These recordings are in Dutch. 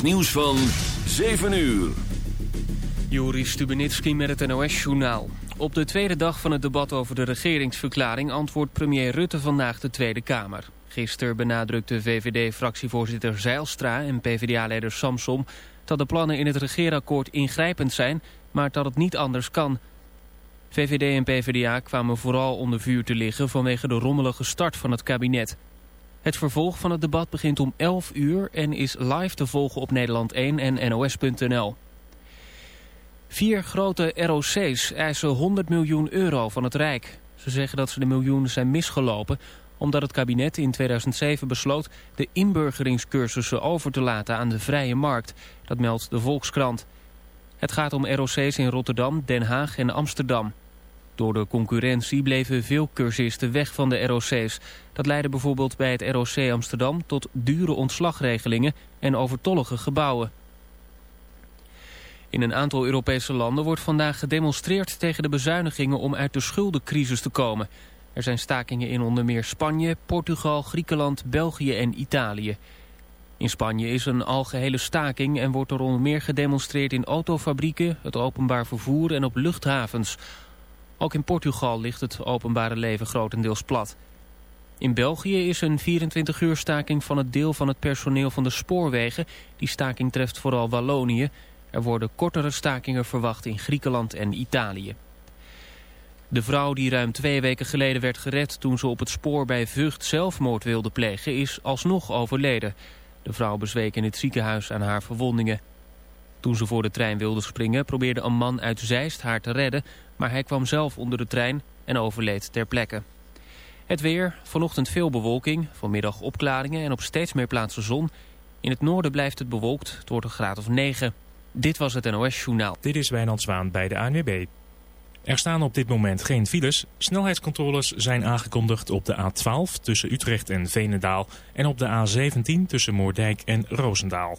Nieuws van 7 uur. Joris Stubenitski met het NOS-journaal. Op de tweede dag van het debat over de regeringsverklaring... antwoordt premier Rutte vandaag de Tweede Kamer. Gisteren benadrukte VVD-fractievoorzitter Zeilstra en PvdA-leider Samsom... dat de plannen in het regeerakkoord ingrijpend zijn... maar dat het niet anders kan. VVD en PvdA kwamen vooral onder vuur te liggen... vanwege de rommelige start van het kabinet... Het vervolg van het debat begint om 11 uur en is live te volgen op Nederland 1 en NOS.nl. Vier grote ROC's eisen 100 miljoen euro van het Rijk. Ze zeggen dat ze de miljoenen zijn misgelopen omdat het kabinet in 2007 besloot de inburgeringscursussen over te laten aan de vrije markt. Dat meldt de Volkskrant. Het gaat om ROC's in Rotterdam, Den Haag en Amsterdam. Door de concurrentie bleven veel cursisten weg van de ROC's. Dat leidde bijvoorbeeld bij het ROC Amsterdam tot dure ontslagregelingen en overtollige gebouwen. In een aantal Europese landen wordt vandaag gedemonstreerd tegen de bezuinigingen om uit de schuldencrisis te komen. Er zijn stakingen in onder meer Spanje, Portugal, Griekenland, België en Italië. In Spanje is een algehele staking en wordt er onder meer gedemonstreerd in autofabrieken, het openbaar vervoer en op luchthavens. Ook in Portugal ligt het openbare leven grotendeels plat. In België is een 24-uur staking van het deel van het personeel van de spoorwegen. Die staking treft vooral Wallonië. Er worden kortere stakingen verwacht in Griekenland en Italië. De vrouw die ruim twee weken geleden werd gered toen ze op het spoor bij Vught zelfmoord wilde plegen is alsnog overleden. De vrouw bezweek in het ziekenhuis aan haar verwondingen. Toen ze voor de trein wilde springen probeerde een man uit Zeist haar te redden... maar hij kwam zelf onder de trein en overleed ter plekke. Het weer, vanochtend veel bewolking, vanmiddag opklaringen en op steeds meer plaatsen zon. In het noorden blijft het bewolkt, het wordt een graad of 9. Dit was het NOS Journaal. Dit is Wijnand Zwaan bij de ANWB. Er staan op dit moment geen files. Snelheidscontroles zijn aangekondigd op de A12 tussen Utrecht en Veenendaal... en op de A17 tussen Moordijk en Roosendaal.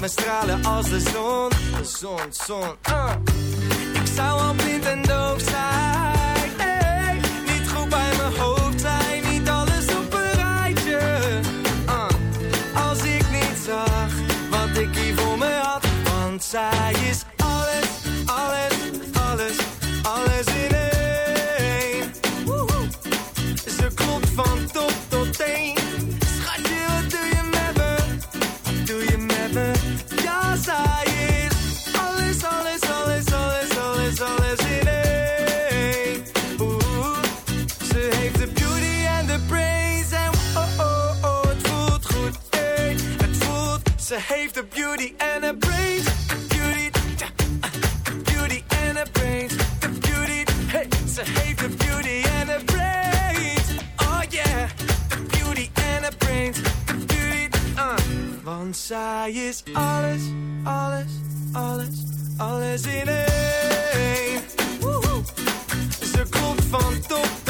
Mijn stralen als de zon, de zon, zon. Uh. Ik zou al blind en doof zijn ze komt van top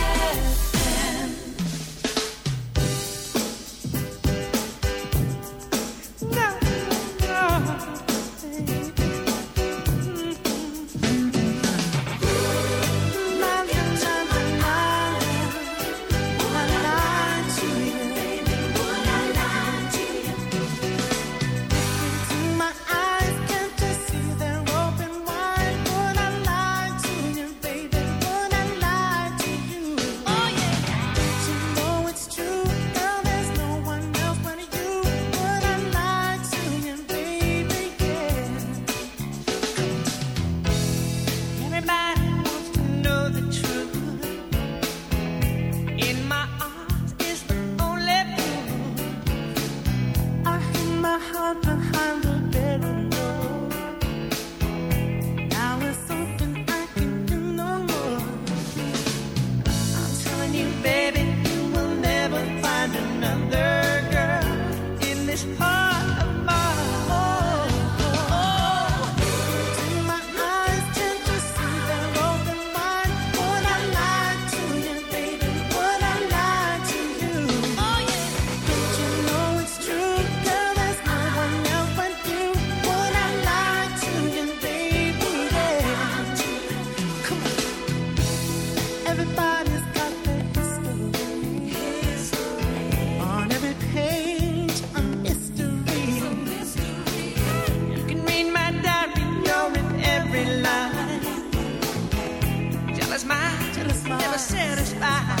ser.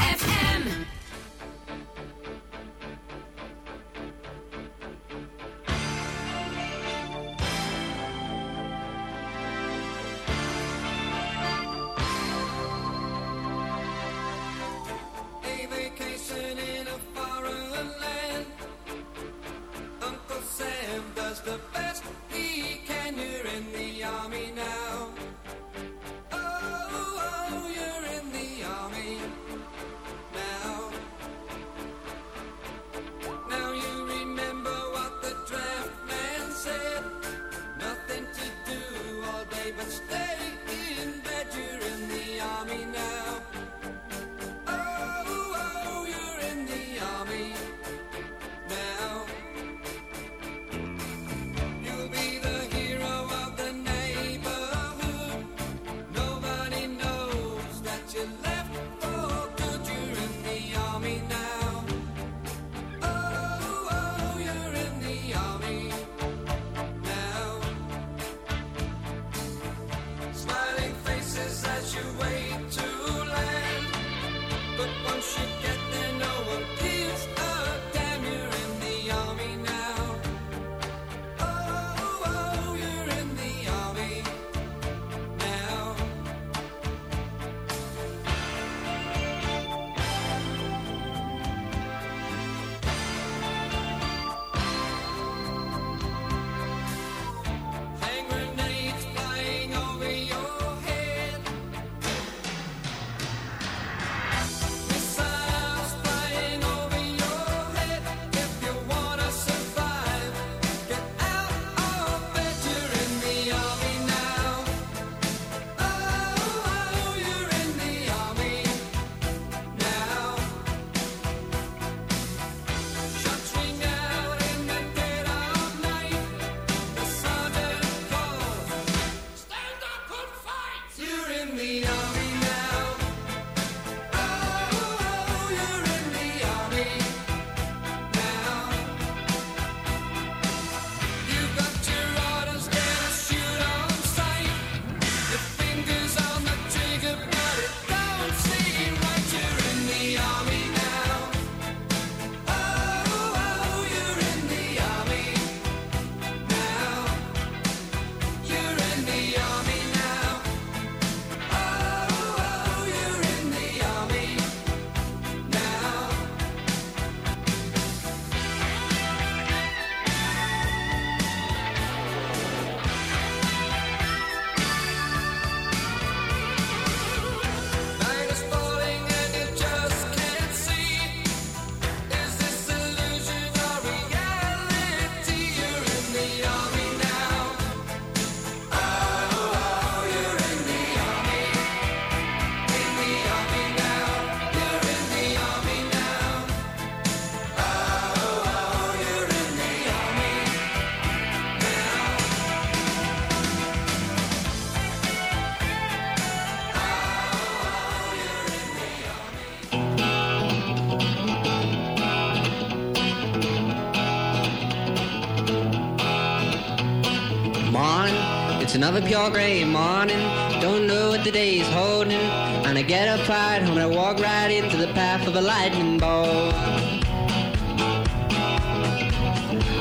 It's a pure gray morning. Don't know what the day is holding. And I get up right home and I walk right into the path of a lightning bolt.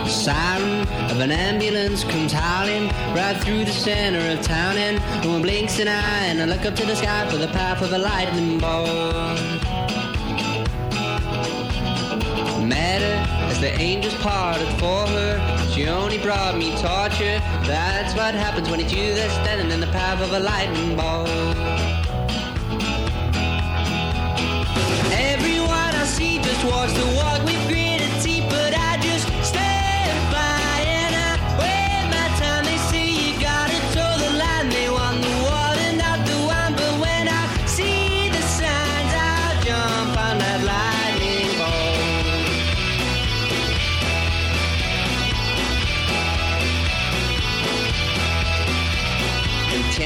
Siren of an ambulance comes howling right through the center of town, and no one blinks an eye. And I look up to the sky for the path of a lightning bolt. Matter as the angels parted for her, only brought me torture. That's what happens when it's you that's standing in the path of a lightning bolt. Everyone I see just walks the walk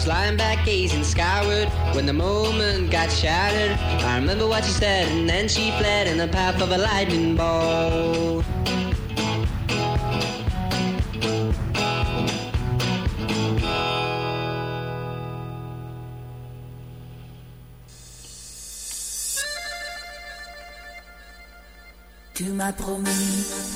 was lying back gazing skyward when the moment got shattered. I remember what she said, and then she fled in the path of a lightning bolt. Tu m'as promis.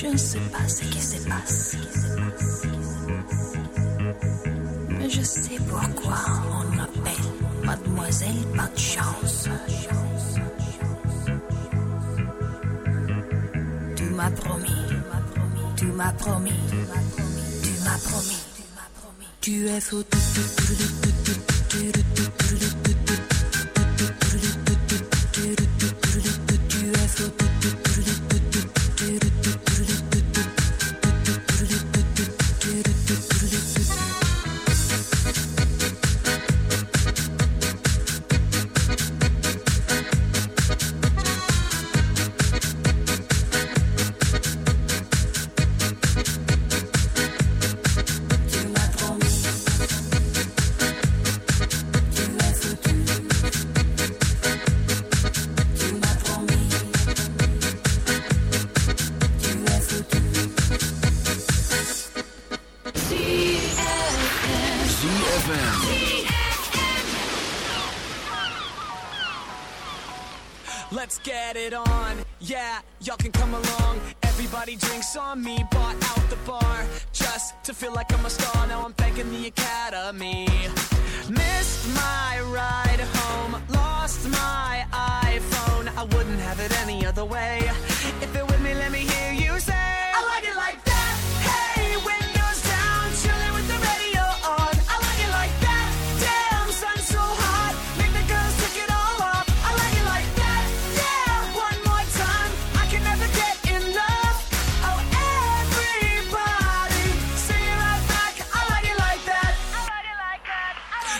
Je ne sais pas ce qui se passe. Mais je sais pourquoi on m'appelle Mademoiselle Pas de chance. Tu m'as promis, tu m'as promis, tu m'as promis. Tu es fou.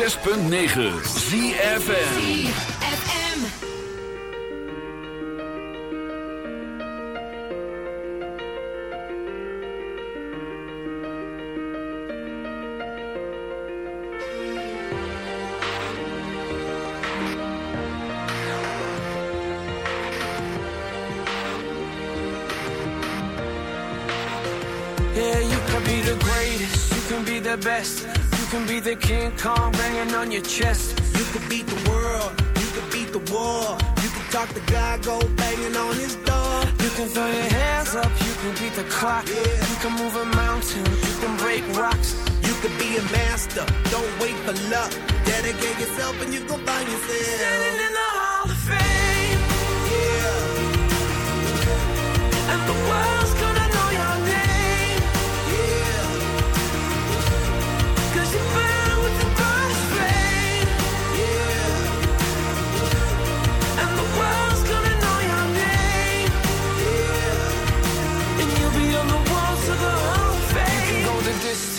6.9 ZFN Talk to God, go banging on his door. You can throw your hands up, you can beat the clock. Yeah. You can move a mountain, you can break rocks. You can be a master, don't wait for luck. Dedicate yourself and you can find yourself. Standing in the Hall of Fame. Yeah. And the world.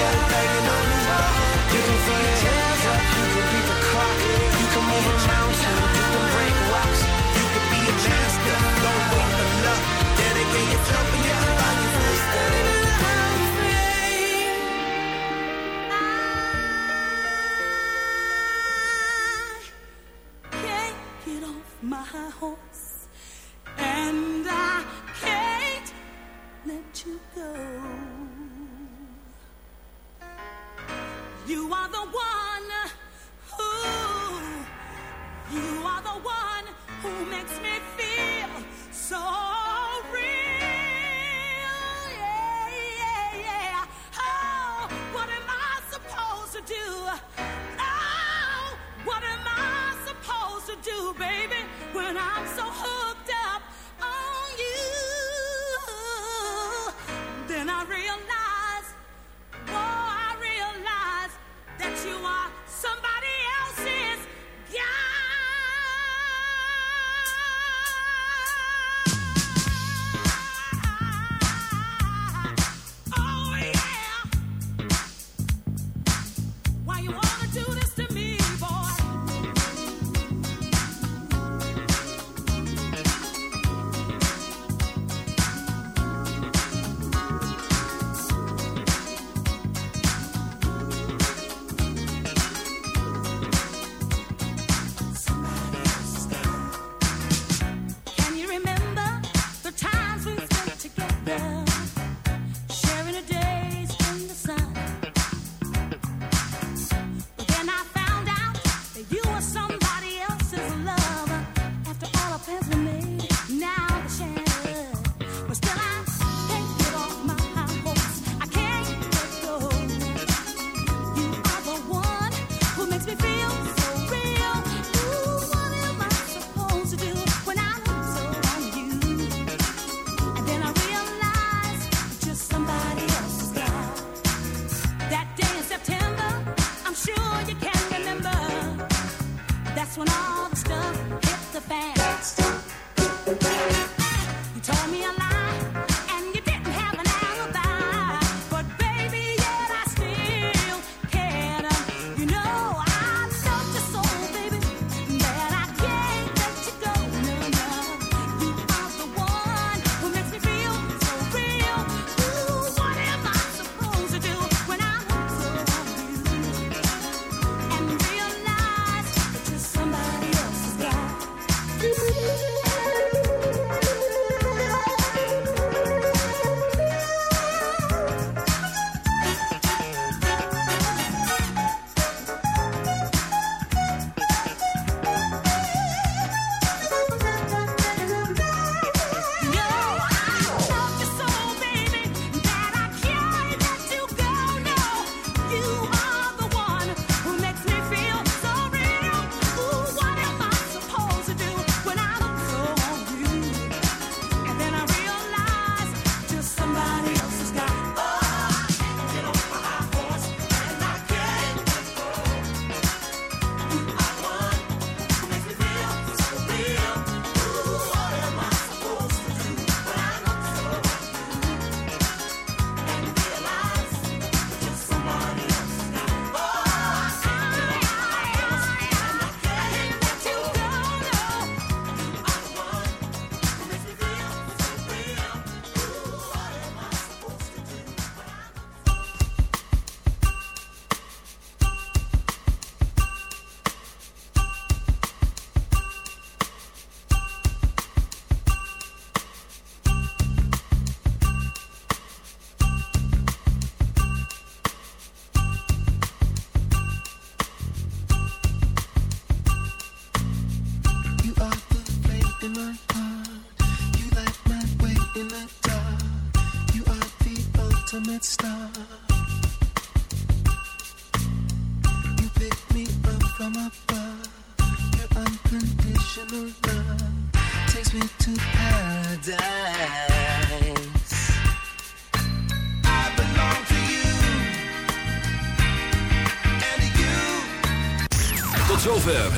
get there. makes me